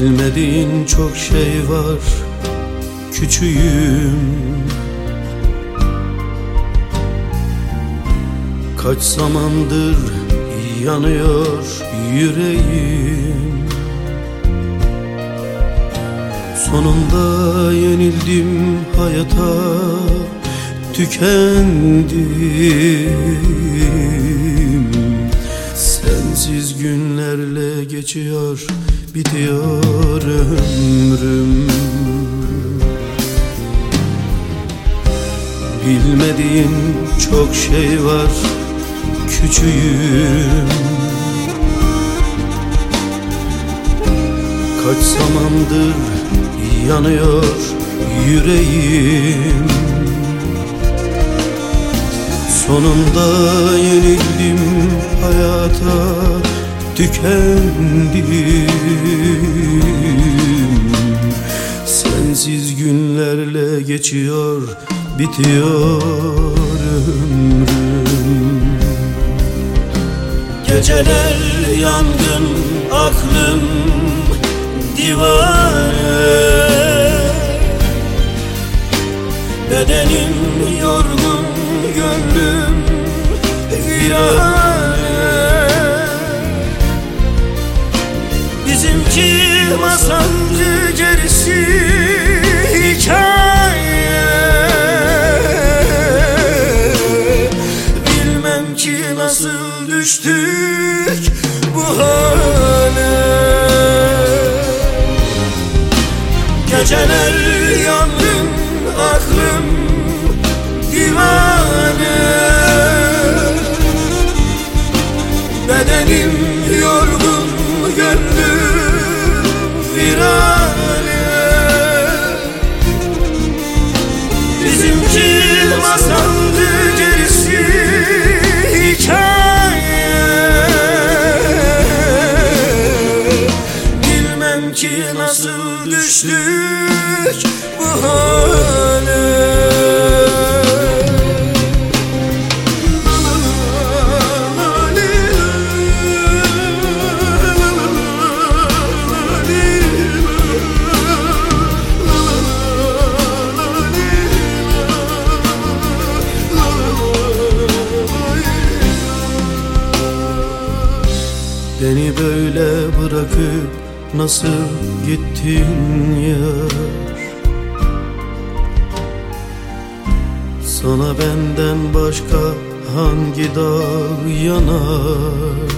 Bilmediğin çok şey var küçüğüm. Kaç zamandır yanıyor yüreğim. Sonunda yenildim hayata tükendim. Sensiz günlerle geçiyor bitiyor ömrüm. Bilmediğin çok şey var küçüğüm. Kaç zamandır yanıyor yüreğim. Sonunda yenildim hayata tükendim günlerle geçiyor bitiyor ömrüm. Geceler yangın aklım divane. Bedenim yorgun gönlüm virane. Bizimki masaldı düştük bu hale. Geceler ki nasıl düştük bu hale? Beni böyle bırakıp nasıl gittin yar? Sana benden başka hangi dağ yanar?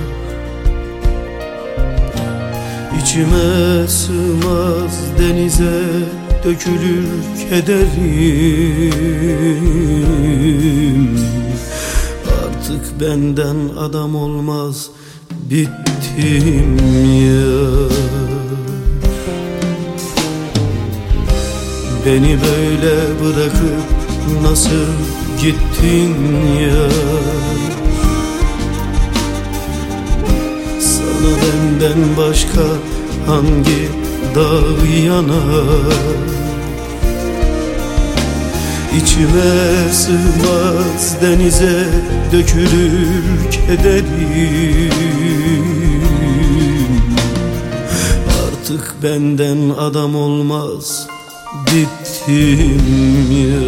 İçime sığmaz denize dökülür kederim. Artık benden adam olmaz bittim ya Beni böyle bırakıp nasıl gittin ya? Sana benden başka hangi dağ yanar İçime sığmaz denize dökülür kederim. Artık benden adam olmaz bittim ya.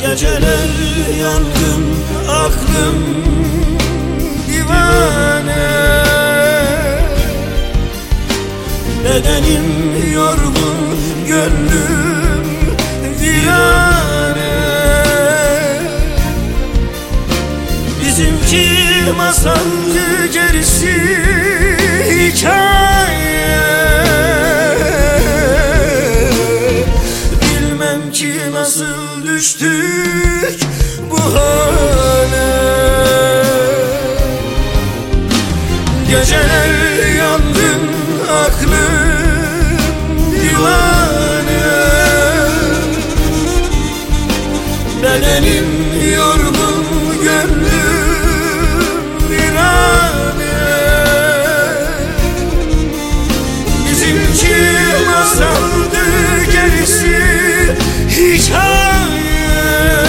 Geceler yangın aklım divane. Bedenim yorgun gönlüm virane. Bizimki masaldı gerisi hikaye nasıl düştük bu hale? Geceler yandın aklım divane Hikaye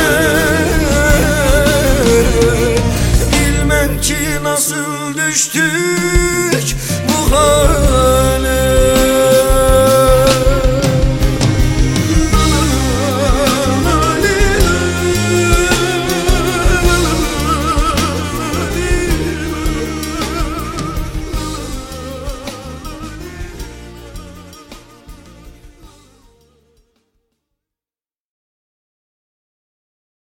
Bilmem ki nasıl düştü.